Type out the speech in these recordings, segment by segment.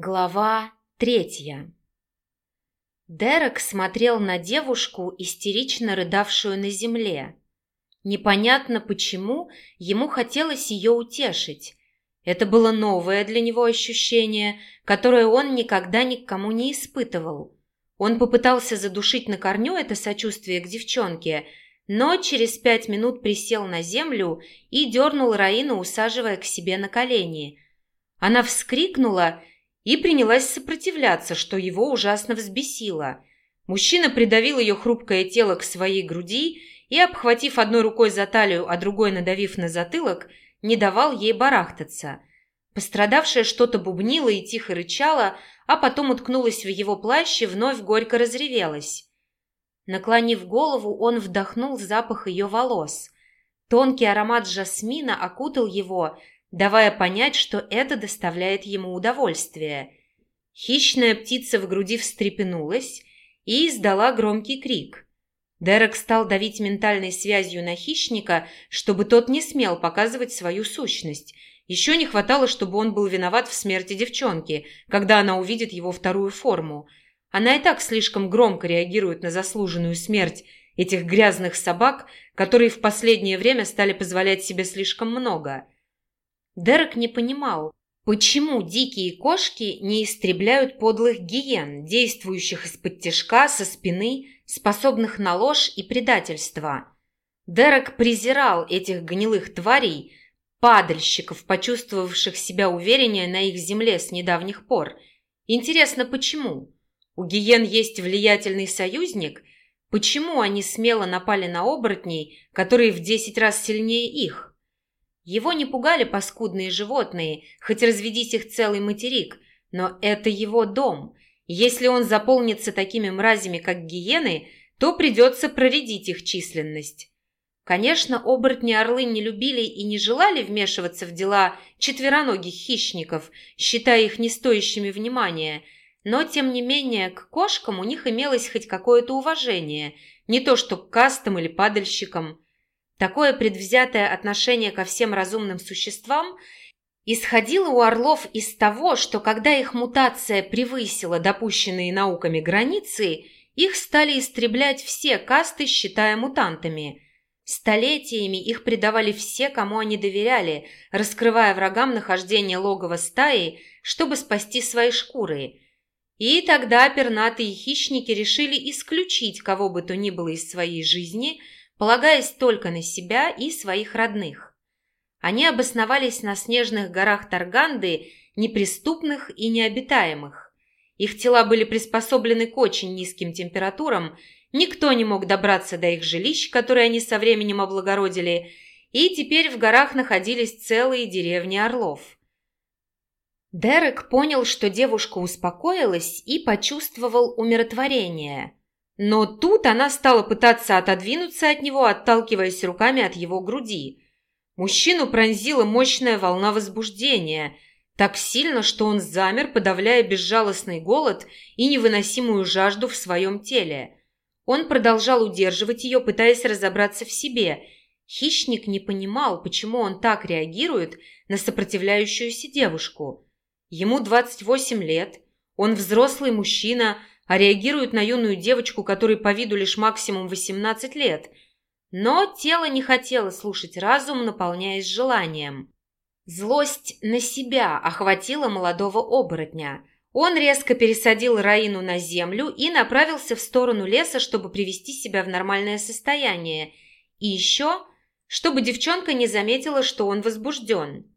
Глава третья Дерек смотрел на девушку, истерично рыдавшую на земле. Непонятно почему ему хотелось ее утешить. Это было новое для него ощущение, которое он никогда никому не испытывал. Он попытался задушить на корню это сочувствие к девчонке, но через пять минут присел на землю и дернул Раину, усаживая к себе на колени. Она вскрикнула и принялась сопротивляться, что его ужасно взбесило. Мужчина придавил ее хрупкое тело к своей груди и, обхватив одной рукой за талию, а другой надавив на затылок, не давал ей барахтаться. Пострадавшая что-то бубнила и тихо рычала, а потом уткнулась в его плащ и вновь горько разревелась. Наклонив голову, он вдохнул запах ее волос. Тонкий аромат жасмина окутал его, давая понять, что это доставляет ему удовольствие. Хищная птица в груди встрепенулась и издала громкий крик. Дерек стал давить ментальной связью на хищника, чтобы тот не смел показывать свою сущность. Еще не хватало, чтобы он был виноват в смерти девчонки, когда она увидит его вторую форму. Она и так слишком громко реагирует на заслуженную смерть этих грязных собак, которые в последнее время стали позволять себе слишком много – Дерек не понимал, почему дикие кошки не истребляют подлых гиен, действующих из-под тяжка, со спины, способных на ложь и предательство. Дерек презирал этих гнилых тварей, падальщиков, почувствовавших себя увереннее на их земле с недавних пор. Интересно, почему? У гиен есть влиятельный союзник? Почему они смело напали на оборотней, которые в десять раз сильнее их? Его не пугали паскудные животные, хоть разведись их целый материк, но это его дом. Если он заполнится такими мразями, как гиены, то придется проредить их численность. Конечно, оборотни-орлы не любили и не желали вмешиваться в дела четвероногих хищников, считая их не стоящими внимания, но, тем не менее, к кошкам у них имелось хоть какое-то уважение, не то что к кастам или падальщикам – Такое предвзятое отношение ко всем разумным существам исходило у орлов из того, что когда их мутация превысила допущенные науками границы, их стали истреблять все касты, считая мутантами. Столетиями их предавали все, кому они доверяли, раскрывая врагам нахождение логова стаи, чтобы спасти свои шкуры. И тогда пернатые хищники решили исключить кого бы то ни было из своей жизни – полагаясь только на себя и своих родных. Они обосновались на снежных горах Тарганды, неприступных и необитаемых. Их тела были приспособлены к очень низким температурам, никто не мог добраться до их жилищ, которые они со временем облагородили, и теперь в горах находились целые деревни орлов. Дерек понял, что девушка успокоилась и почувствовал умиротворение – но тут она стала пытаться отодвинуться от него, отталкиваясь руками от его груди. Мужчину пронзила мощная волна возбуждения, так сильно, что он замер, подавляя безжалостный голод и невыносимую жажду в своем теле. Он продолжал удерживать ее, пытаясь разобраться в себе. Хищник не понимал, почему он так реагирует на сопротивляющуюся девушку. Ему 28 лет, он взрослый мужчина, а реагирует на юную девочку, которой по виду лишь максимум 18 лет. Но тело не хотело слушать разум, наполняясь желанием. Злость на себя охватила молодого оборотня. Он резко пересадил Раину на землю и направился в сторону леса, чтобы привести себя в нормальное состояние. И еще, чтобы девчонка не заметила, что он возбужден.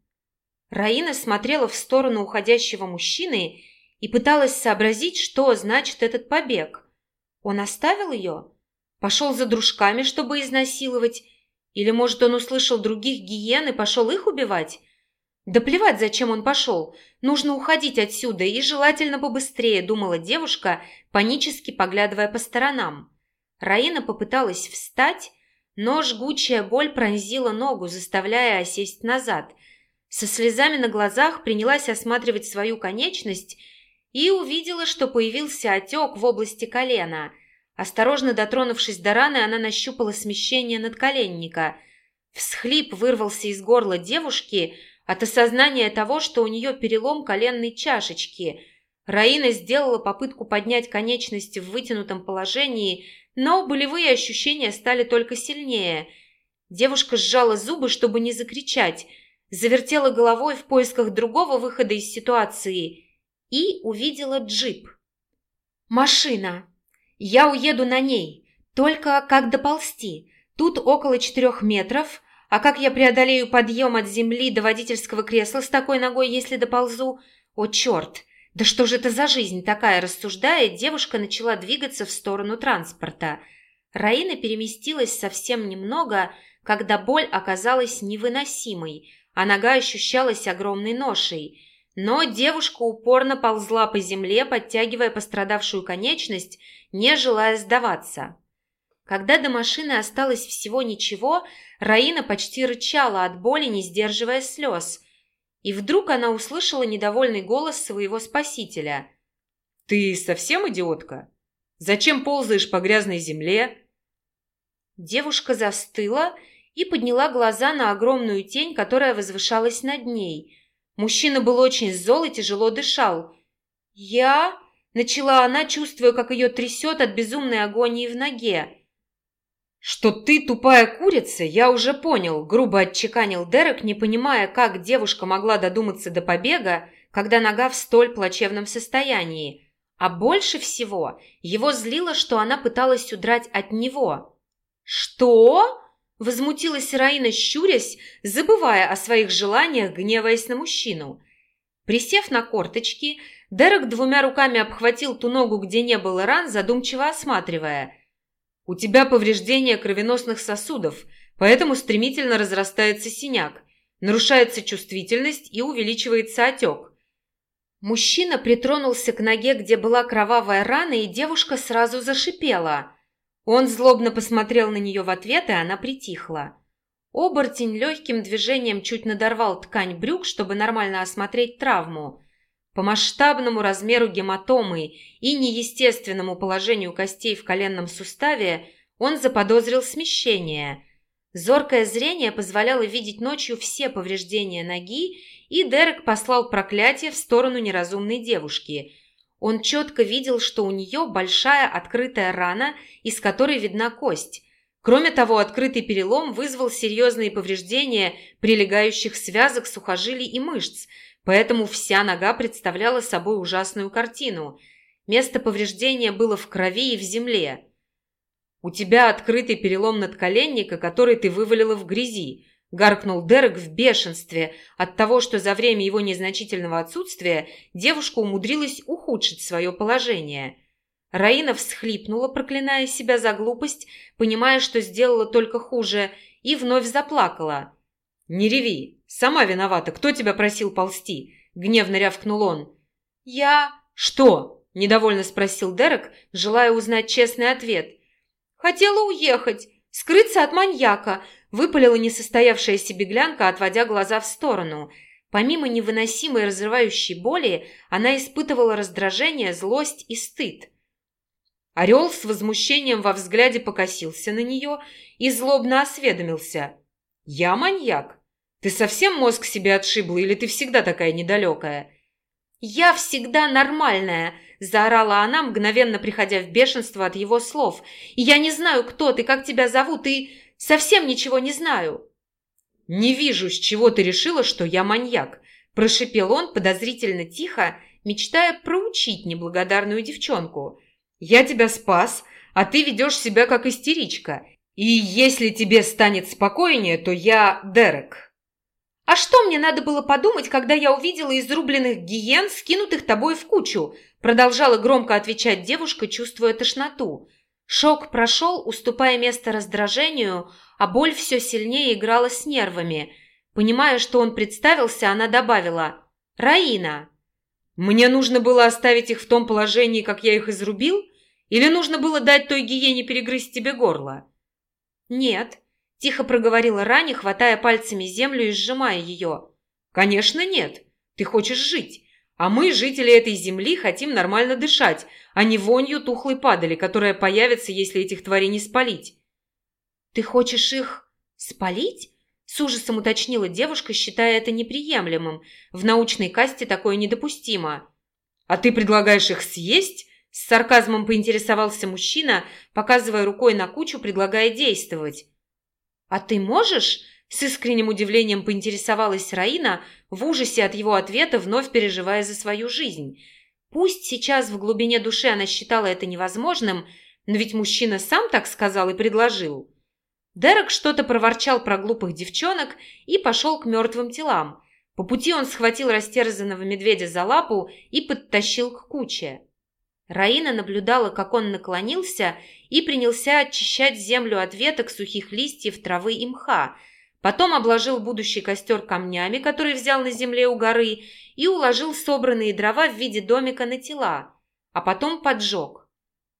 Раина смотрела в сторону уходящего мужчины и пыталась сообразить, что значит этот побег. Он оставил ее? Пошел за дружками, чтобы изнасиловать? Или, может, он услышал других гиен и пошел их убивать? Да плевать, зачем он пошел. Нужно уходить отсюда, и желательно побыстрее, думала девушка, панически поглядывая по сторонам. Раина попыталась встать, но жгучая боль пронзила ногу, заставляя осесть назад. Со слезами на глазах принялась осматривать свою конечность и увидела, что появился отек в области колена. Осторожно дотронувшись до раны, она нащупала смещение надколенника. Всхлип вырвался из горла девушки от осознания того, что у нее перелом коленной чашечки, Раина сделала попытку поднять конечности в вытянутом положении, но болевые ощущения стали только сильнее. Девушка сжала зубы, чтобы не закричать, завертела головой в поисках другого выхода из ситуации и увидела джип. «Машина! Я уеду на ней, только как доползти. Тут около четырех метров, а как я преодолею подъем от земли до водительского кресла с такой ногой, если доползу? О, черт! Да что же это за жизнь такая, рассуждая, девушка начала двигаться в сторону транспорта. Раина переместилась совсем немного, когда боль оказалась невыносимой, а нога ощущалась огромной ношей. Но девушка упорно ползла по земле, подтягивая пострадавшую конечность, не желая сдаваться. Когда до машины осталось всего ничего, Раина почти рычала от боли, не сдерживая слез. И вдруг она услышала недовольный голос своего спасителя. «Ты совсем идиотка? Зачем ползаешь по грязной земле?» Девушка застыла и подняла глаза на огромную тень, которая возвышалась над ней. Мужчина был очень зол и тяжело дышал. «Я...» — начала она, чувствуя, как ее трясет от безумной агонии в ноге. «Что ты тупая курица, я уже понял», — грубо отчеканил Дерек, не понимая, как девушка могла додуматься до побега, когда нога в столь плачевном состоянии. А больше всего его злило, что она пыталась удрать от него. «Что?» – возмутилась Раина, щурясь, забывая о своих желаниях, гневаясь на мужчину. Присев на корточки, Дерек двумя руками обхватил ту ногу, где не было ран, задумчиво осматривая – у тебя повреждение кровеносных сосудов, поэтому стремительно разрастается синяк, нарушается чувствительность и увеличивается отек. Мужчина притронулся к ноге, где была кровавая рана, и девушка сразу зашипела. Он злобно посмотрел на нее в ответ, и она притихла. Оборотень легким движением чуть надорвал ткань брюк, чтобы нормально осмотреть травму. По масштабному размеру гематомы и неестественному положению костей в коленном суставе он заподозрил смещение. Зоркое зрение позволяло видеть ночью все повреждения ноги, и Дерек послал проклятие в сторону неразумной девушки. Он четко видел, что у нее большая открытая рана, из которой видна кость. Кроме того, открытый перелом вызвал серьезные повреждения прилегающих связок сухожилий и мышц – поэтому вся нога представляла собой ужасную картину. Место повреждения было в крови и в земле. «У тебя открытый перелом надколенника, который ты вывалила в грязи», – гаркнул Дерек в бешенстве от того, что за время его незначительного отсутствия девушка умудрилась ухудшить свое положение. Раина всхлипнула, проклиная себя за глупость, понимая, что сделала только хуже, и вновь заплакала. «Не реви, «Сама виновата. Кто тебя просил ползти?» – гневно рявкнул он. «Я...» «Что?» – недовольно спросил Дерек, желая узнать честный ответ. «Хотела уехать, скрыться от маньяка», – выпалила несостоявшаяся беглянка, отводя глаза в сторону. Помимо невыносимой разрывающей боли, она испытывала раздражение, злость и стыд. Орел с возмущением во взгляде покосился на нее и злобно осведомился. «Я маньяк?» Ты совсем мозг себе отшибла или ты всегда такая недалекая?» «Я всегда нормальная!» – заорала она, мгновенно приходя в бешенство от его слов. «И я не знаю, кто ты, как тебя зовут, и совсем ничего не знаю!» «Не вижу, с чего ты решила, что я маньяк!» – прошипел он подозрительно тихо, мечтая проучить неблагодарную девчонку. «Я тебя спас, а ты ведешь себя как истеричка. И если тебе станет спокойнее, то я Дерек». «А что мне надо было подумать, когда я увидела изрубленных гиен, скинутых тобой в кучу?» Продолжала громко отвечать девушка, чувствуя тошноту. Шок прошел, уступая место раздражению, а боль все сильнее играла с нервами. Понимая, что он представился, она добавила «Раина». «Мне нужно было оставить их в том положении, как я их изрубил? Или нужно было дать той гиене перегрызть тебе горло?» «Нет, Тихо проговорила Рани, хватая пальцами землю и сжимая ее. «Конечно нет. Ты хочешь жить. А мы, жители этой земли, хотим нормально дышать, а не вонью тухлой падали, которая появится, если этих тварей не спалить». «Ты хочешь их спалить?» С ужасом уточнила девушка, считая это неприемлемым. В научной касте такое недопустимо. «А ты предлагаешь их съесть?» С сарказмом поинтересовался мужчина, показывая рукой на кучу, предлагая действовать. «А ты можешь?» С искренним удивлением поинтересовалась Раина, в ужасе от его ответа, вновь переживая за свою жизнь. Пусть сейчас в глубине души она считала это невозможным, но ведь мужчина сам так сказал и предложил. Дерек что-то проворчал про глупых девчонок и пошел к мертвым телам. По пути он схватил растерзанного медведя за лапу и подтащил к куче. Раина наблюдала, как он наклонился и принялся очищать землю от веток, сухих листьев, травы и мха. Потом обложил будущий костер камнями, который взял на земле у горы, и уложил собранные дрова в виде домика на тела, а потом поджег.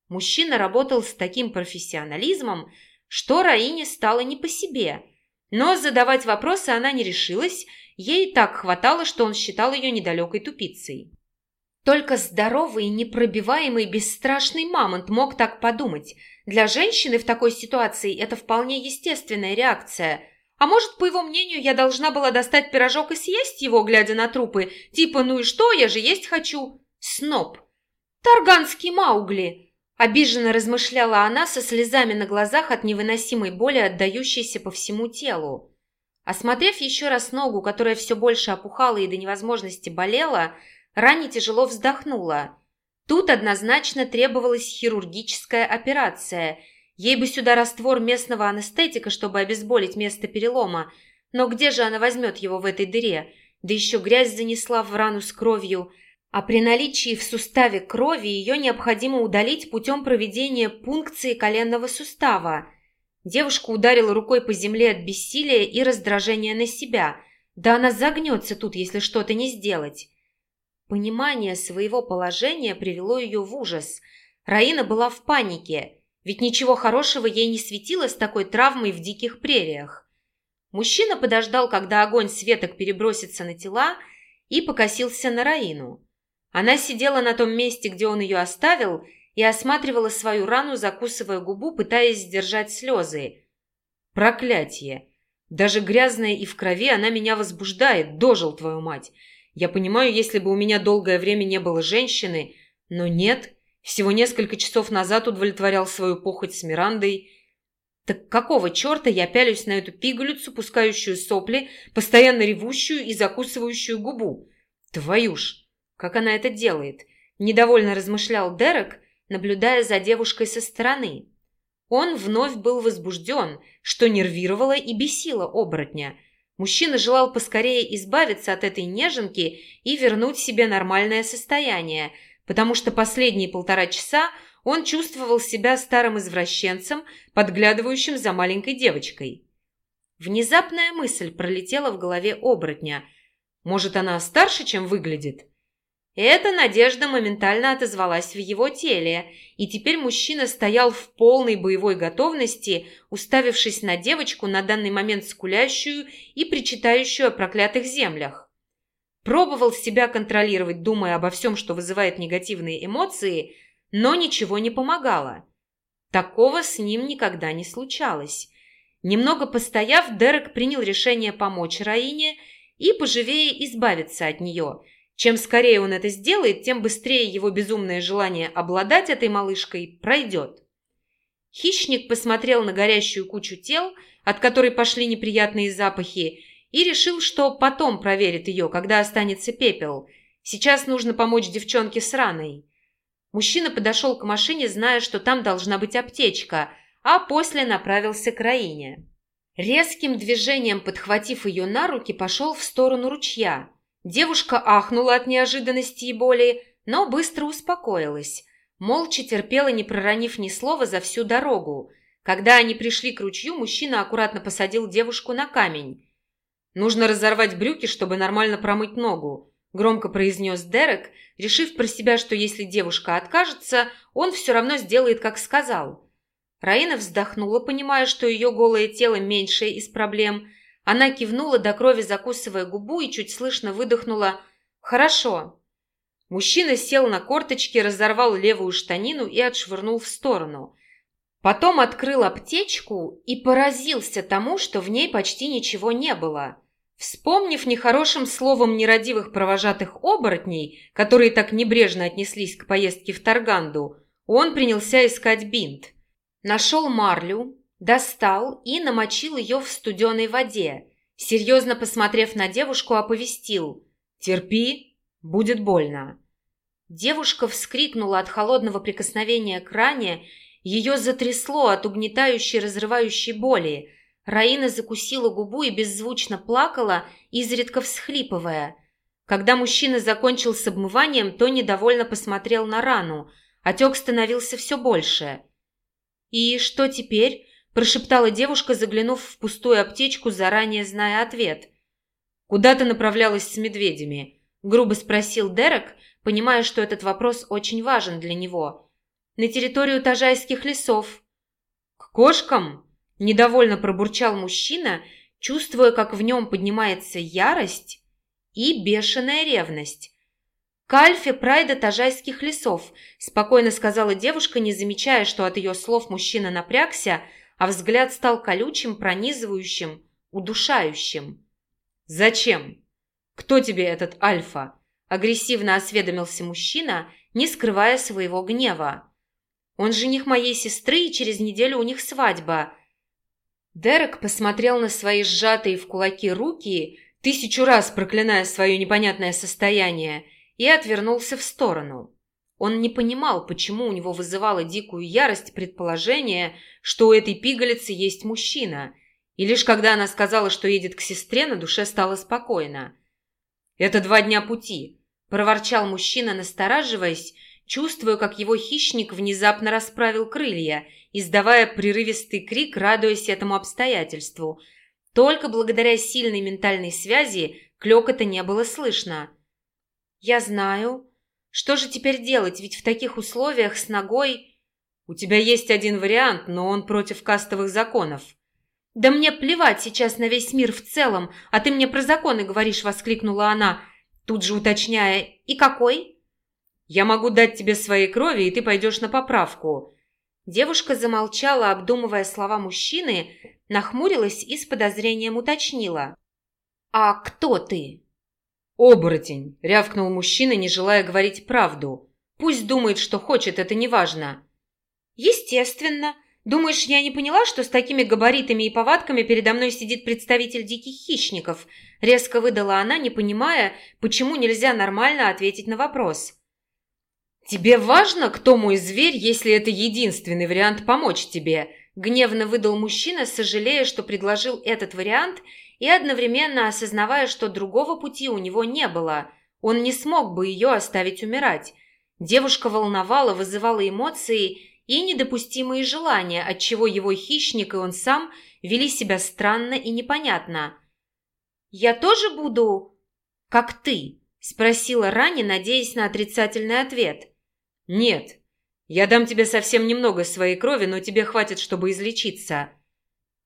Мужчина работал с таким профессионализмом, что Раине стало не по себе. Но задавать вопросы она не решилась, ей так хватало, что он считал ее недалекой тупицей. Только здоровый, непробиваемый, бесстрашный мамонт мог так подумать. Для женщины в такой ситуации это вполне естественная реакция. А может, по его мнению, я должна была достать пирожок и съесть его, глядя на трупы? Типа, ну и что, я же есть хочу. Сноб. Тарганский Маугли. Обиженно размышляла она со слезами на глазах от невыносимой боли, отдающейся по всему телу. Осмотрев еще раз ногу, которая все больше опухала и до невозможности болела, Рани тяжело вздохнула. Тут однозначно требовалась хирургическая операция. Ей бы сюда раствор местного анестетика, чтобы обезболить место перелома. Но где же она возьмет его в этой дыре? Да еще грязь занесла в рану с кровью – а при наличии в суставе крови ее необходимо удалить путем проведения пункции коленного сустава. Девушка ударила рукой по земле от бессилия и раздражения на себя. Да она загнется тут, если что-то не сделать. Понимание своего положения привело ее в ужас. Раина была в панике, ведь ничего хорошего ей не светило с такой травмой в диких прериях. Мужчина подождал, когда огонь светок перебросится на тела, и покосился на Раину. Она сидела на том месте, где он ее оставил, и осматривала свою рану, закусывая губу, пытаясь сдержать слезы. «Проклятие! Даже грязная и в крови она меня возбуждает, дожил твою мать! Я понимаю, если бы у меня долгое время не было женщины, но нет, всего несколько часов назад удовлетворял свою похоть с Мирандой. Так какого черта я пялюсь на эту пигалицу, пускающую сопли, постоянно ревущую и закусывающую губу? Твою ж!» Как она это делает? Недовольно размышлял Дерек, наблюдая за девушкой со стороны. Он вновь был возбужден, что нервировало и бесило оборотня. Мужчина желал поскорее избавиться от этой неженки и вернуть себе нормальное состояние, потому что последние полтора часа он чувствовал себя старым извращенцем, подглядывающим за маленькой девочкой. Внезапная мысль пролетела в голове оборотня. Может, она старше, чем выглядит? Эта надежда моментально отозвалась в его теле, и теперь мужчина стоял в полной боевой готовности, уставившись на девочку, на данный момент скулящую и причитающую о проклятых землях. Пробовал себя контролировать, думая обо всем, что вызывает негативные эмоции, но ничего не помогало. Такого с ним никогда не случалось. Немного постояв, Дерек принял решение помочь Раине и поживее избавиться от нее – чем скорее он это сделает, тем быстрее его безумное желание обладать этой малышкой пройдет. Хищник посмотрел на горящую кучу тел, от которой пошли неприятные запахи, и решил, что потом проверит ее, когда останется пепел. Сейчас нужно помочь девчонке с раной. Мужчина подошел к машине, зная, что там должна быть аптечка, а после направился к Раине. Резким движением подхватив ее на руки, пошел в сторону ручья – Девушка ахнула от неожиданности и боли, но быстро успокоилась. Молча терпела, не проронив ни слова за всю дорогу. Когда они пришли к ручью, мужчина аккуратно посадил девушку на камень. «Нужно разорвать брюки, чтобы нормально промыть ногу», – громко произнес Дерек, решив про себя, что если девушка откажется, он все равно сделает, как сказал. Раина вздохнула, понимая, что ее голое тело меньшее из проблем – она кивнула до крови, закусывая губу, и чуть слышно выдохнула «Хорошо». Мужчина сел на корточки, разорвал левую штанину и отшвырнул в сторону. Потом открыл аптечку и поразился тому, что в ней почти ничего не было. Вспомнив нехорошим словом нерадивых провожатых оборотней, которые так небрежно отнеслись к поездке в Тарганду, он принялся искать бинт. Нашел марлю, достал и намочил ее в студеной воде. Серьезно посмотрев на девушку, оповестил «Терпи, будет больно». Девушка вскрикнула от холодного прикосновения к ране, ее затрясло от угнетающей разрывающей боли – Раина закусила губу и беззвучно плакала, изредка всхлипывая. Когда мужчина закончил с обмыванием, то недовольно посмотрел на рану. Отек становился все больше. «И что теперь?» – прошептала девушка, заглянув в пустую аптечку, заранее зная ответ. «Куда ты направлялась с медведями?» – грубо спросил Дерек, понимая, что этот вопрос очень важен для него. «На территорию Тажайских лесов». «К кошкам?» Недовольно пробурчал мужчина, чувствуя, как в нем поднимается ярость и бешеная ревность. «К Альфе прайда Тажайских лесов», – спокойно сказала девушка, не замечая, что от ее слов мужчина напрягся, а взгляд стал колючим, пронизывающим, удушающим. «Зачем? Кто тебе этот Альфа?» – агрессивно осведомился мужчина, не скрывая своего гнева. «Он жених моей сестры, и через неделю у них свадьба», Дерек посмотрел на свои сжатые в кулаки руки, тысячу раз проклиная свое непонятное состояние, и отвернулся в сторону. Он не понимал, почему у него вызывало дикую ярость предположение, что у этой пигалицы есть мужчина, и лишь когда она сказала, что едет к сестре, на душе стало спокойно. «Это два дня пути», – проворчал мужчина, настораживаясь, чувствуя, как его хищник внезапно расправил крылья – издавая прерывистый крик, радуясь этому обстоятельству. Только благодаря сильной ментальной связи клёкота не было слышно. «Я знаю. Что же теперь делать? Ведь в таких условиях с ногой...» «У тебя есть один вариант, но он против кастовых законов». «Да мне плевать сейчас на весь мир в целом, а ты мне про законы говоришь», — воскликнула она, тут же уточняя. «И какой?» «Я могу дать тебе своей крови, и ты пойдешь на поправку. Девушка замолчала, обдумывая слова мужчины, нахмурилась и с подозрением уточнила. «А кто ты?» «Оборотень», — рявкнул мужчина, не желая говорить правду. «Пусть думает, что хочет, это неважно». «Естественно. Думаешь, я не поняла, что с такими габаритами и повадками передо мной сидит представитель диких хищников?» Резко выдала она, не понимая, почему нельзя нормально ответить на вопрос. «Тебе важно, кто мой зверь, если это единственный вариант помочь тебе?» Гневно выдал мужчина, сожалея, что предложил этот вариант и одновременно осознавая, что другого пути у него не было. Он не смог бы ее оставить умирать. Девушка волновала, вызывала эмоции и недопустимые желания, отчего его хищник и он сам вели себя странно и непонятно. «Я тоже буду, как ты?» – спросила Рани, надеясь на отрицательный ответ – «Нет. Я дам тебе совсем немного своей крови, но тебе хватит, чтобы излечиться».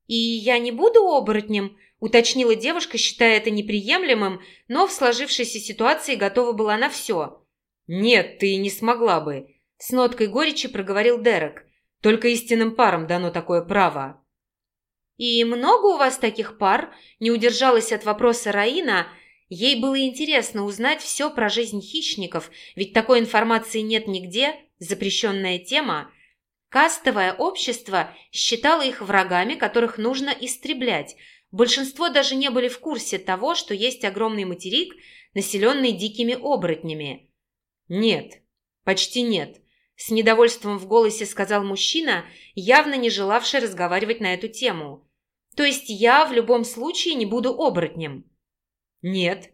«И я не буду оборотнем?» – уточнила девушка, считая это неприемлемым, но в сложившейся ситуации готова была на все. «Нет, ты не смогла бы», – с ноткой горечи проговорил Дерек. «Только истинным парам дано такое право». «И много у вас таких пар?» – не удержалась от вопроса Раина – Ей было интересно узнать все про жизнь хищников, ведь такой информации нет нигде, запрещенная тема. Кастовое общество считало их врагами, которых нужно истреблять. Большинство даже не были в курсе того, что есть огромный материк, населенный дикими оборотнями. «Нет, почти нет», – с недовольством в голосе сказал мужчина, явно не желавший разговаривать на эту тему. «То есть я в любом случае не буду оборотнем?» «Нет».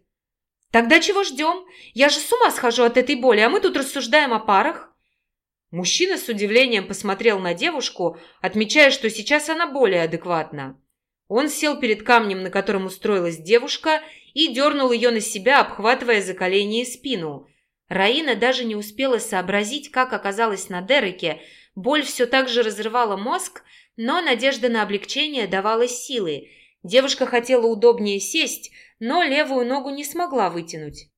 «Тогда чего ждем? Я же с ума схожу от этой боли, а мы тут рассуждаем о парах». Мужчина с удивлением посмотрел на девушку, отмечая, что сейчас она более адекватна. Он сел перед камнем, на котором устроилась девушка, и дернул ее на себя, обхватывая за колени и спину. Раина даже не успела сообразить, как оказалась на Дереке. Боль все так же разрывала мозг, но надежда на облегчение давала силы. Девушка хотела удобнее сесть, но левую ногу не смогла вытянуть.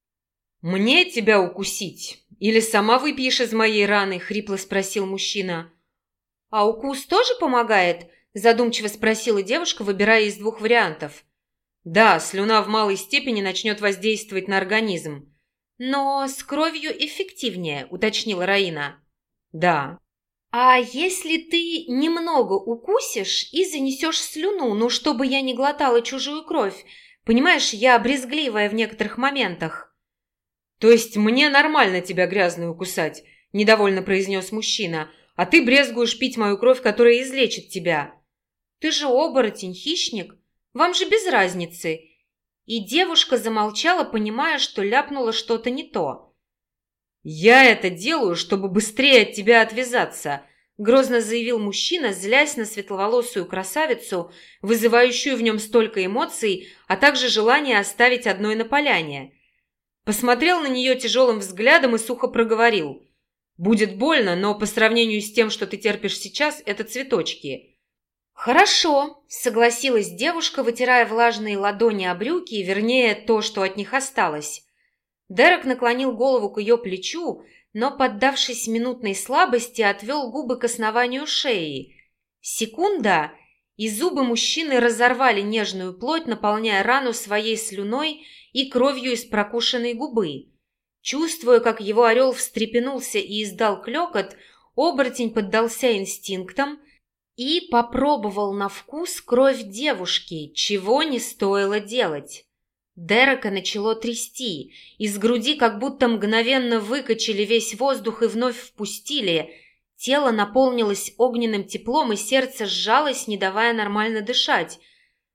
«Мне тебя укусить? Или сама выпьешь из моей раны?» – хрипло спросил мужчина. «А укус тоже помогает?» – задумчиво спросила девушка, выбирая из двух вариантов. Да, слюна в малой степени начнет воздействовать на организм. Но с кровью эффективнее, уточнила Раина. Да. А если ты немного укусишь и занесешь слюну, ну, чтобы я не глотала чужую кровь? Понимаешь, я брезгливая в некоторых моментах. То есть мне нормально тебя грязную кусать, недовольно произнес мужчина, а ты брезгуешь пить мою кровь, которая излечит тебя. Ты же оборотень, хищник. Вам же без разницы. И девушка замолчала, понимая, что ляпнула что-то не то. «Я это делаю, чтобы быстрее от тебя отвязаться», – грозно заявил мужчина, злясь на светловолосую красавицу, вызывающую в нем столько эмоций, а также желание оставить одной на поляне. Посмотрел на нее тяжелым взглядом и сухо проговорил. «Будет больно, но по сравнению с тем, что ты терпишь сейчас, это цветочки». «Хорошо», – согласилась девушка, вытирая влажные ладони о брюки, вернее, то, что от них осталось. Дерек наклонил голову к ее плечу, но, поддавшись минутной слабости, отвел губы к основанию шеи. Секунда, и зубы мужчины разорвали нежную плоть, наполняя рану своей слюной и кровью из прокушенной губы. Чувствуя, как его орел встрепенулся и издал клекот, оборотень поддался инстинктам и попробовал на вкус кровь девушки, чего не стоило делать. Дерека начало трясти. Из груди как будто мгновенно выкачали весь воздух и вновь впустили. Тело наполнилось огненным теплом, и сердце сжалось, не давая нормально дышать.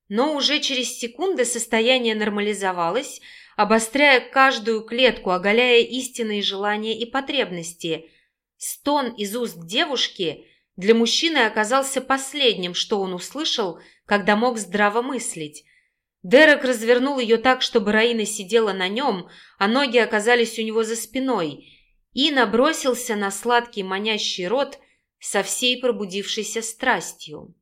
Но уже через секунды состояние нормализовалось, обостряя каждую клетку, оголяя истинные желания и потребности. Стон из уст девушки для мужчины оказался последним, что он услышал, когда мог здраво мыслить. Дерек развернул ее так, чтобы Раина сидела на нем, а ноги оказались у него за спиной, и набросился на сладкий манящий рот со всей пробудившейся страстью.